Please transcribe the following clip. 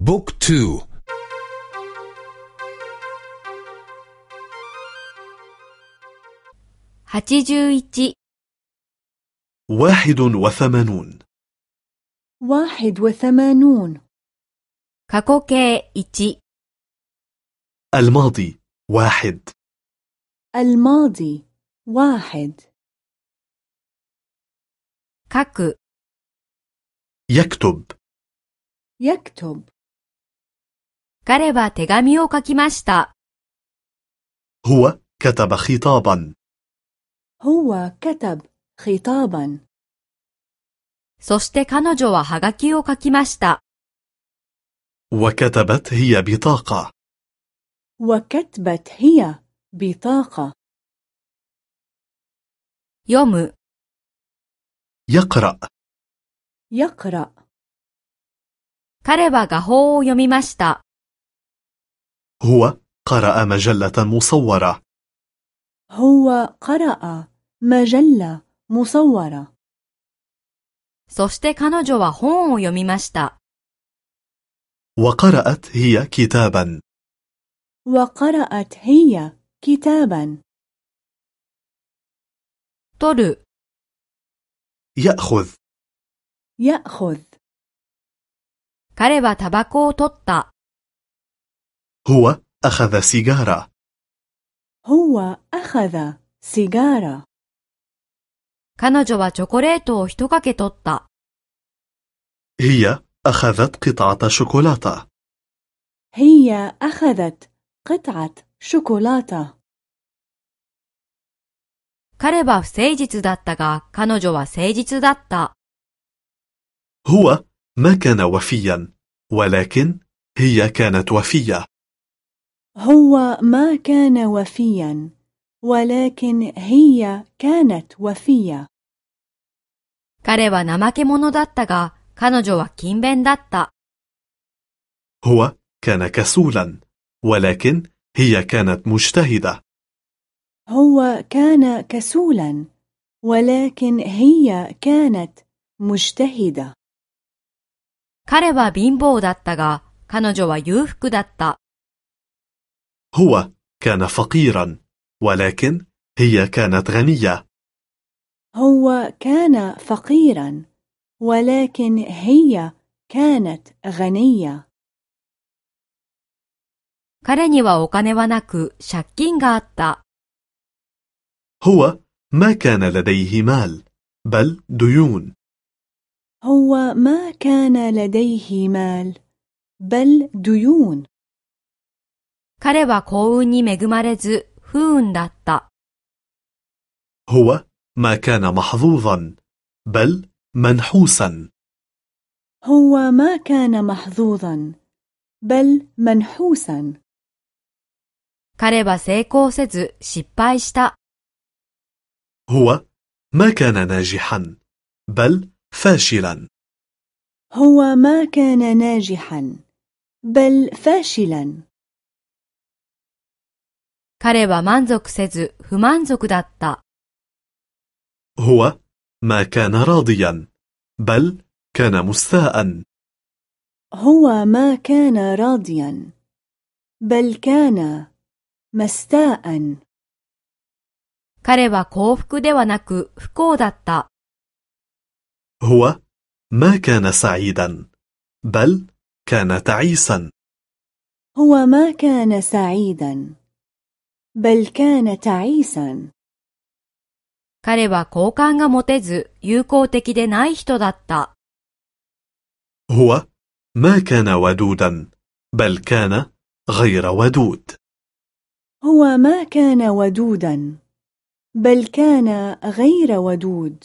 بوك تو. واحد وثمانون. واحد وثمانون. الماضي واحد. الماضي واحد. يكتب. يكتب. 彼は手紙を書きました。 هو كتب خطابا هو كتب خطابا そして彼女はハガキを書きました。 وكتبت هي بطاقة وكتبت هي بطاقة 読む、 يقرأ يقرأ 彼は画報を読みました。 هو قرأ مجلة مصورة هو قرأ مجلة مصورة そして彼女は本を読みました。 وقرأت هي كتابا وقرأت هي كتابا 取る、 يأخذ يأخذ 彼はタバコを取った。 هو أخذ سيجارة هو أخذ سيجارة 彼女はチョコレートを一かけ取った。 هي أخذت قطعة شوكولاتة هي أخذت قطعة شوكولاتة 彼は不誠実だったが、彼女は誠実だった。 هو ما كان وفيا ولكن هي كانت وفية هو ما كان وفيا ولكن هي كانت وفية 彼は怠け者だったが、彼女は勤勉だった。 هو كان كسولا ولكن هي كانت مجتهدة هو كان كسولا ولكن هي كانت مجتهدة 彼は貧乏だったが、彼女は裕福だった。 هو كان فقيرا ولكن هي كانت غنية هو كان فقيرا ولكن هي كانت غنية 彼にはお金はなく、借金があった。 هو ما كان لديه مال بل ديون هو ما كان لديه مال بل ديون 彼は幸運に恵まれず、不運だった。 هو ما كان محظوظا بل منحوسا هو ما كان محظوظا بل منحوسا 彼は成功せず、失敗した。 هو ما كان ناجحا بل فاشلا هو ما كان ناجحا بل فاشلا 彼は満足せず、不満足だった。 هو ما كان راضيا بل كان مستاء هو ما كان راضيا بل كان مستاء 彼は幸福ではなく不幸だった。 هو ما كان سعيدا بل كان تعيسا هو ما كان سعيدا بل كان تعيسا 彼は好感が持てず、友好的でない人だった。 هو ما كان ودودا بل كان غير ودود هو ما كان ودودا بل كان غير ودود